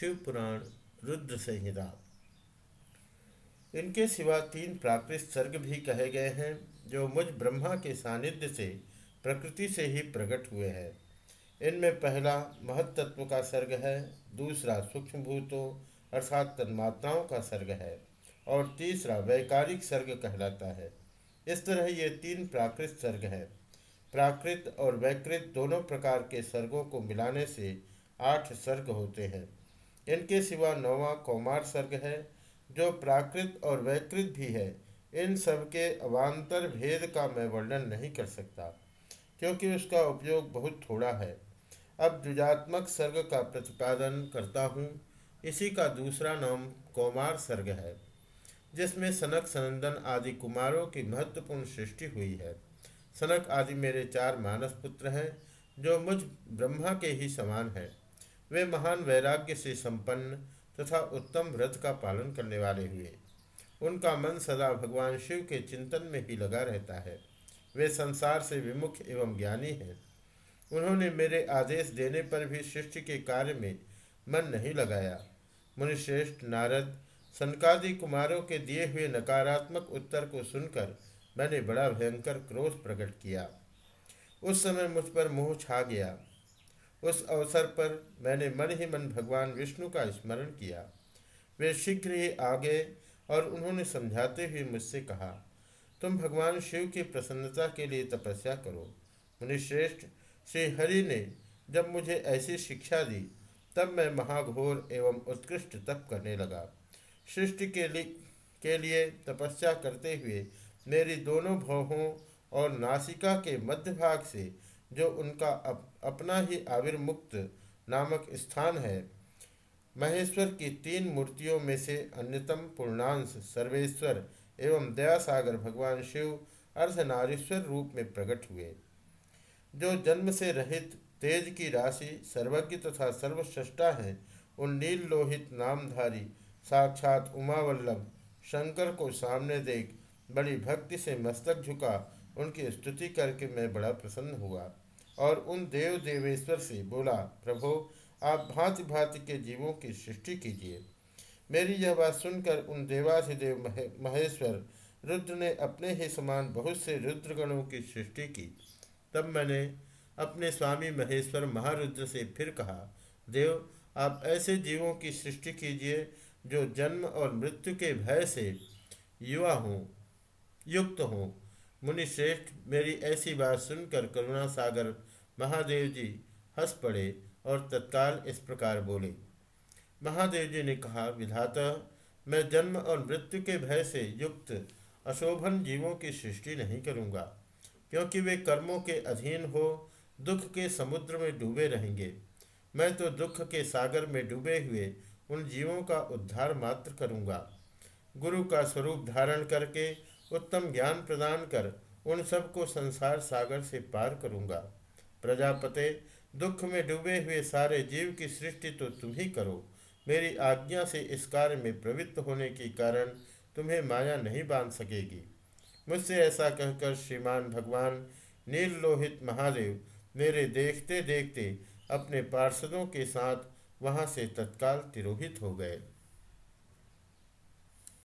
शिव पुराण रुद्र संहिता। इनके सिवा तीन प्राकृत सर्ग भी कहे गए हैं, जो मुझ ब्रह्मा के सानिध्य से, प्रकृति से ही प्रकट हुए हैं। इनमें पहला महत्त्व का सर्ग है, दूसरा सूक्ष्म भूतों अर्थात तन्मात्राओं का सर्ग है, और तीसरा वैकारिक सर्ग कहलाता है। इस तरह ये तीन प्राकृत सर्ग हैं। प्राकृत और वैकृत दोनों प्रकार के सर्गों को मिलाने से आठ सर्ग होते हैं। इनके सिवा नौवा कौमार सर्ग है, जो प्राकृत और वैकृत भी है। इन सब के अवान्तर भेद का मैं वर्णन नहीं कर सकता, क्योंकि उसका उपयोग बहुत थोड़ा है। अब द्विजात्मक सर्ग का प्रतिपादन करता हूँ। इसी का दूसरा नाम कौमार सर्ग है, जिसमें सनक सनंदन आदि कुमारों की महत्वपूर्ण सृष्टि हुई है। सनक आदि मेरे चार मानस पुत्र हैं, जो मुझ ब्रह्मा के ही समान है। वे महान वैराग्य से संपन्न तथा उत्तम व्रत का पालन करने वाले हुए। उनका मन सदा भगवान शिव के चिंतन में ही लगा रहता है। वे संसार से विमुख एवं ज्ञानी हैं। उन्होंने मेरे आदेश देने पर भी सृष्टि के कार्य में मन नहीं लगाया। मुनिश्रेष्ठ नारद, सनकादि कुमारों के दिए हुए नकारात्मक उत्तर को सुनकर मैंने बड़ा भयंकर क्रोध प्रकट किया। उस समय मुझ पर मोह छा गया। उस अवसर पर मैंने मन ही मन भगवान विष्णु का स्मरण किया। वे शीघ्र ही आ गए और उन्होंने समझाते हुए मुझसे कहा, तुम भगवान शिव की प्रसन्नता के लिए तपस्या करो। मुनिश्रेष्ठ श्री हरि ने जब मुझे ऐसी शिक्षा दी, तब मैं महाघोर एवं उत्कृष्ट तप करने लगा। सृष्टि के लिए के लिए तपस्या करते हुए मेरी दोनों भवों और नासिका के मध्य भाग से जो उनका अप, अपना ही आविर्मुक्त नामक स्थान है। महेश्वर की तीन मूर्तियों में से अन्यतम पूर्णांश सर्वेश्वर एवं दयासागर भगवान शिव अर्धनारीश्वर रूप में प्रकट हुए। जो जन्म से रहित तेज की राशि सर्वज्ञ तथा सर्वश्रष्टा है उन नील लोहित नामधारी साक्षात उमावल्लभ शंकर को सामने देख बड़ी भक्ति से मस्तक झुका उनकी स्तुति करके मैं बड़ा प्रसन्न हुआ। और उन देव देवेश्वर से बोला, प्रभो, आप भांति भांति के जीवों की सृष्टि कीजिए। मेरी यह बात सुनकर उन देवाधिदेव महेश्वर रुद्र ने अपने ही समान बहुत से रुद्रगणों की सृष्टि की। तब मैंने अपने स्वामी महेश्वर महारुद्र से फिर कहा, देव, आप ऐसे जीवों की सृष्टि कीजिए जो जन्म और मृत्यु के भय से युवा हों, युक्त हों मुनिश्रेष्ठ मेरी ऐसी बात सुनकर करुणा सागर महादेव जी हंस पड़े और तत्काल इस प्रकार बोले, महादेव जी ने कहा, विधाता, मैं जन्म और मृत्यु के भय से युक्त अशोभन जीवों की सृष्टि नहीं करूँगा, क्योंकि वे कर्मों के अधीन हो, दुख के समुद्र में डूबे रहेंगे। मैं तो दुख के सागर में डूबे हुए उन जीवों का उद्धार मात्र करूँगा। गुरु का स्वरूप धारण करके उत्तम ज्ञान प्रदान कर उन सबको संसार सागर से पार करूँगा। प्रजापते, दुख में डूबे हुए सारे जीव की सृष्टि तो तुम ही करो। मेरी आज्ञा से इस कार्य में प्रवृत्त होने के कारण तुम्हें माया नहीं बाँध सकेगी। मुझसे ऐसा कहकर श्रीमान भगवान नील लोहित महादेव, मेरे देखते देखते अपने पार्षदों के साथ वहाँ से तत्काल तिरोहित हो गए।